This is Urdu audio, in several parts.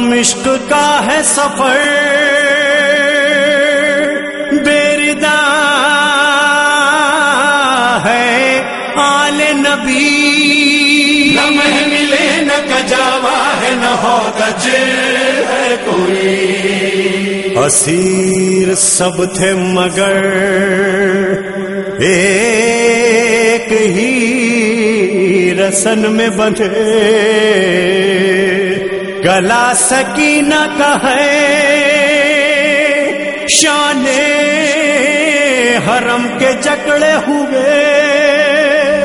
دمشق کا ہے سفر بیردا ہے آل نبی۔ لمح ملے نہ کجاوا ہے نہ ہو ہے کوئی۔ اسیر سب تھے مگر ایک ہی رسن میں بندھے۔ گلا سکینہ کا ہے شان حرم کے جکڑے ہوئے۔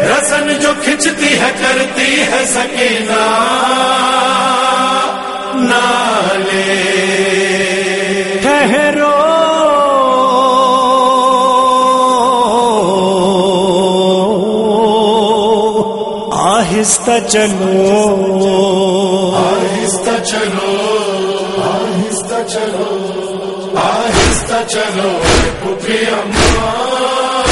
رسن جو کھچتی ہے، کرتی ہے سکینہ۔ نالے آہستہ چلو۔ آہستہ چلو۔ آہستہ چلو۔ آہستہ چلو۔ اماں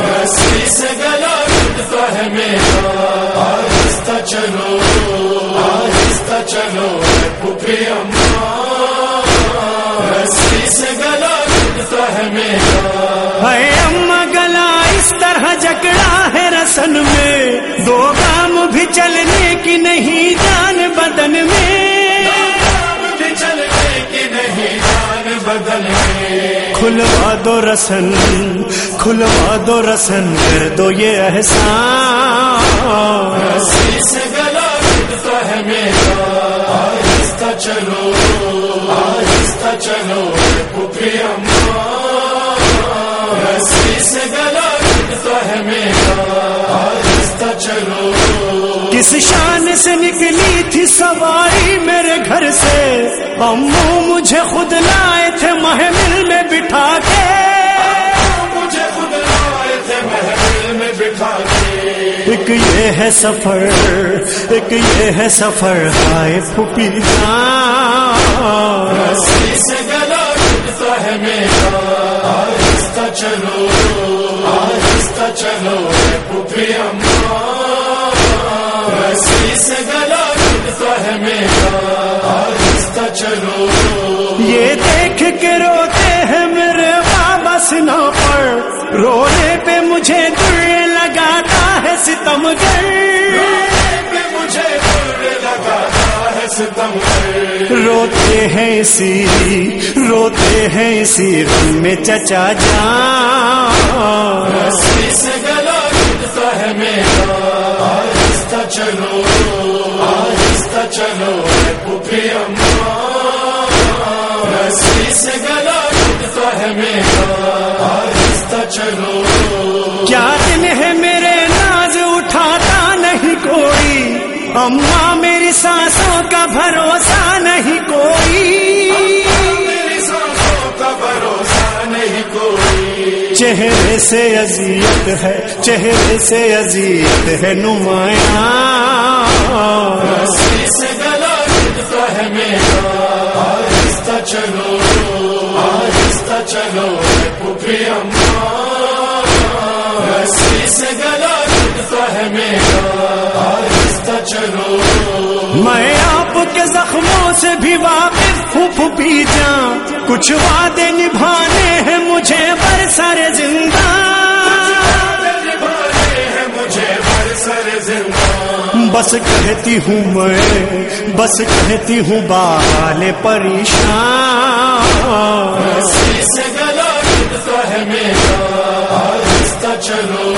رسی سے گلا گھٹتا ہے میرا۔ آہستہ چلو۔ آہستہ چلو۔ پتری اماں رسی سے گلا گھٹتا ہے میرا۔ ہے اما گلا اس طرح جکڑا ہے رسن میں۔ نہیں جان بدن میں۔ نہیں جان بدل میں۔ کھلوا دو رسن کھلوا دو رسن کر دو یہ احسان۔ سے نکلی تھی سواری میرے گھر سے۔ امو مجھے خود لائے تھے محمل میں بٹھا کے۔ مجھے خود لائے تھے محفل میں بٹھا کے ایک یہ ہے سفر، ایک یہ ہے سفر، ہائے پھوپھی سے چلو۔ یہ دیکھ کے روتے ہیں میرے بابا سنا پر۔ رونے پہ مجھے دل لگاتا ہے ستم پہ مجھے بر لگاتا ہے ستم سے روتے ہیں اسی روتے ہیں اسی غم میں چچا جان۔ رسی سے گلا گھٹتا ہے میرا۔ آہستہ چلو آہستہ چلو چلو کیا دن ہے میرے ناز اٹھاتا نہیں کوئی؟ اماں میری سانسوں کا بھروسہ نہیں کوئی۔ میری سانسوں کا بھروسہ نہیں کوئی چہرے سے اذیت ہے، چہرے سے اذیت ہے نمایاں۔ سے گلا ہے میرا چلو۔ میں آپ کے زخموں سے بھی واقف ہوں، پھوپھی جان۔ کچھ وعدے نبھانے ہیں مجھے برسر زندہ ہیں مجھے سر زندہ۔ بس کہتی ہوں میں، بس کہتی ہوں بال پریشان۔ چلو،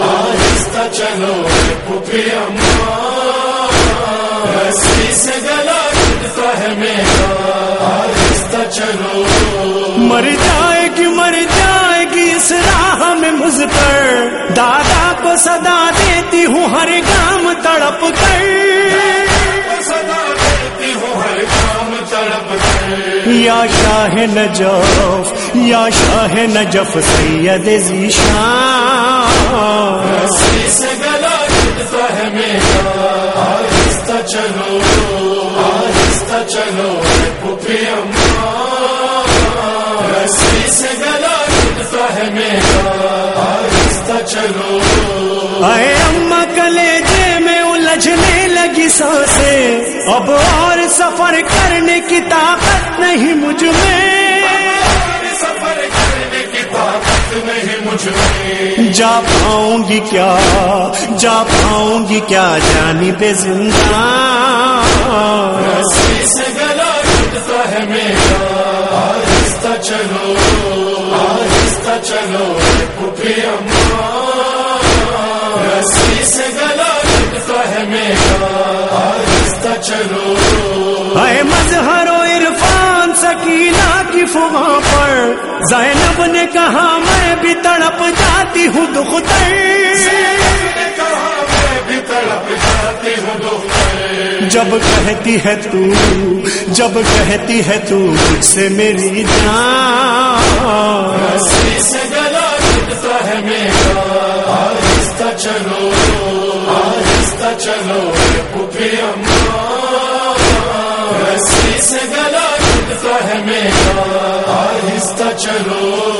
آہستہ چلو آہستہ چلو مر جائے گی، مر جائے گی اس راہ میں مجھ پر۔ دادا کو صدا دیتی ہوں ہر گام تڑپ کر۔ صدا دیتی ہوں ہر کام تڑپ کر یا شاہ نجف، یا شاہ نجف سید ذیشان چلو اے اما کلیجے میں الجھنے لگی سانسیں اب اور سفر کرنے کی طاقت نہیں مجھ میں سفر کرنے کی طاقت نہیں مجھ میں۔ جا پاؤں گی کیا؟ جا پاؤں گی کیا؟ جانی پہ زندہ۔ اے مظہر و عرفان، سکینہ کی فواں پر۔ زینب نے کہا، میں بھی تڑپ جاتی ہوں دکھ میں بھی تڑپ جاتی ہوں جب کہتی ہے تو، جب کہتی ہے تو، مجھ سے میری جان۔ چلو